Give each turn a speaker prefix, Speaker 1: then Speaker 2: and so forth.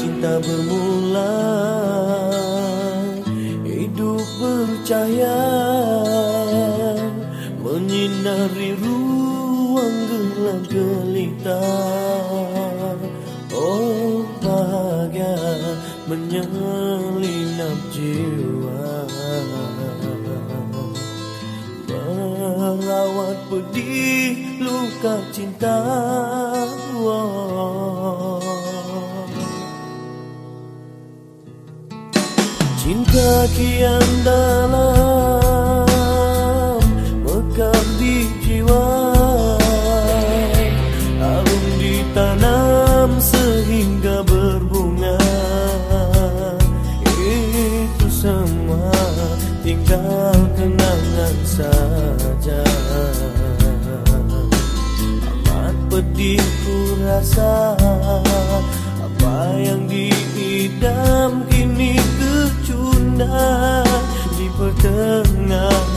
Speaker 1: cinta bermula Hidup bercahaya Menyinari ruang gelap gelita. Oh bahagia menyelinap jiwa. Merawat pedih luka cinta. Cinta kian dalam Mekar di jiwa. Arum ditanam sehingga berbunga. Itu semua tinggal kenangan saja. Amat pedih ku rasa Apa yang diidam kini kecunda Di pertengahan